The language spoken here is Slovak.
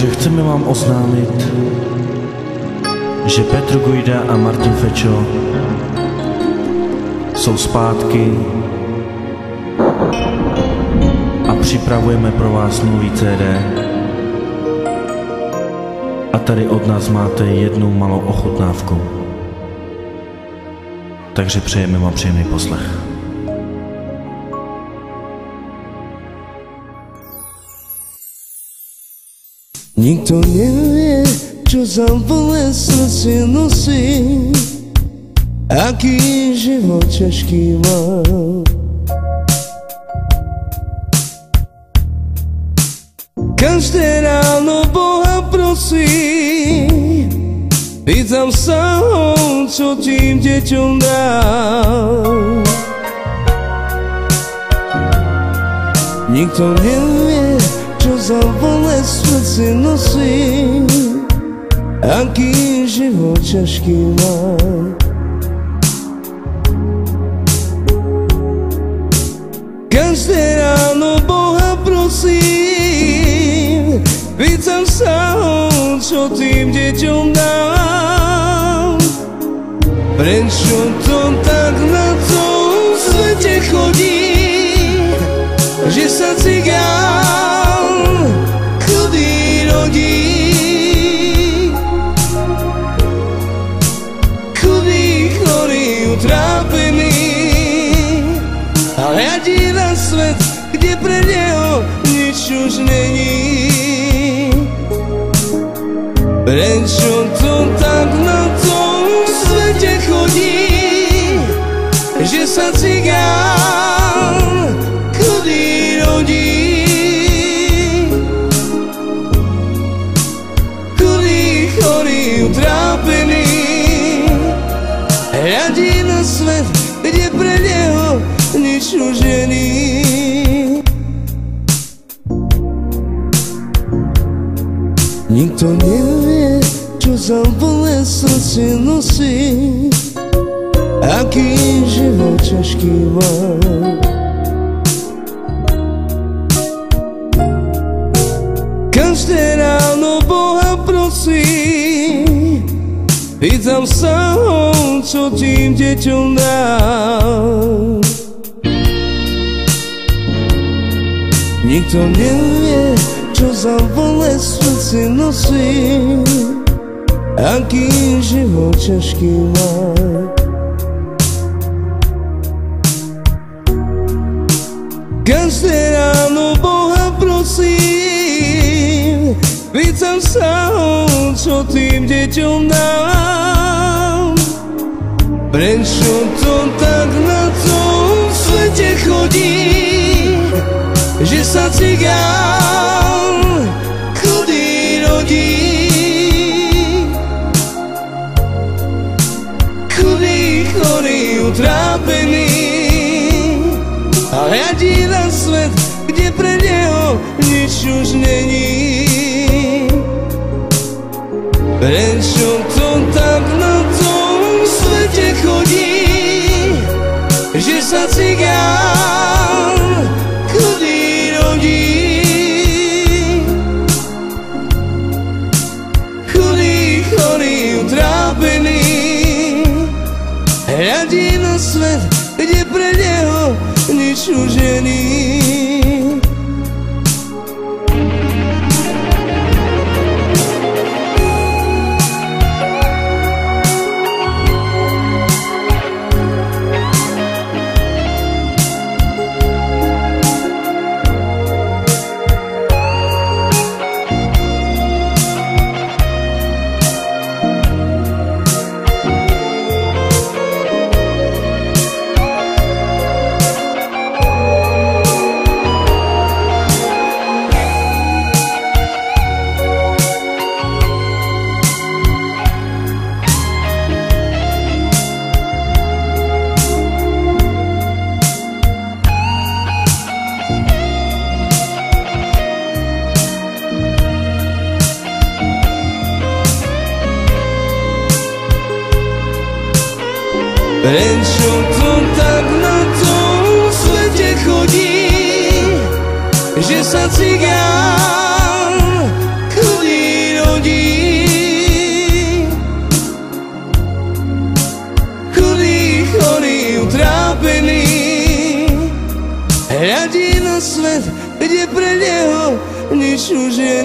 Takže chceme vám oznámit, že Petr Gujda a Martin Fečo jsou zpátky a připravujeme pro vás nový CD. A tady od nás máte jednu malou ochutnávku. Takže přejeme vám příjemný poslech. Nikto nevie, čo za bolé srdce nosí, aký život ťažký mám. Každé ráno Boha prosím, pýtam sa ho, čo tým deťom dám. Nikto nevie, čo za bolé srdce nosí, aký život ťažký mám. Každé ráno Boha prosím, pýtam sa ho, čo tým deťom dám. Prečo to tak na tom svete chodí, že sa už není. Prečo to tak na tom svete chodí, že sa cigán chudý rodí? Chudý, chorý, utrápený, hľadí na svet, kde pre neho nič už není. Nikto nevie, čo za bolé srdce nosí, aký život ťažký mám. Každé ráno Boha prosím, pýtam sa ho, čo tým deťom dám. Nikto nevie, čo za bolé srdce nosí, aký život ťažký mám. Každé ráno Boha prosím, pýtam sa ho, čo tým deťom dám. Prečo to tak na tom svete chodí, že sa cigán chudý chorý, utrápený, a hľadí na svet, kde pre neho nič už není. Prečo to tak na tom svete chodí, že sa cigán hľadí na svet, kde pre neho nič už Len čo tak na tom svete chodí, že sa cigán chudý rodí. Chudý, chorý, utrápený, hľadí na svet, kde pre neho nič už je